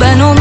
ben onu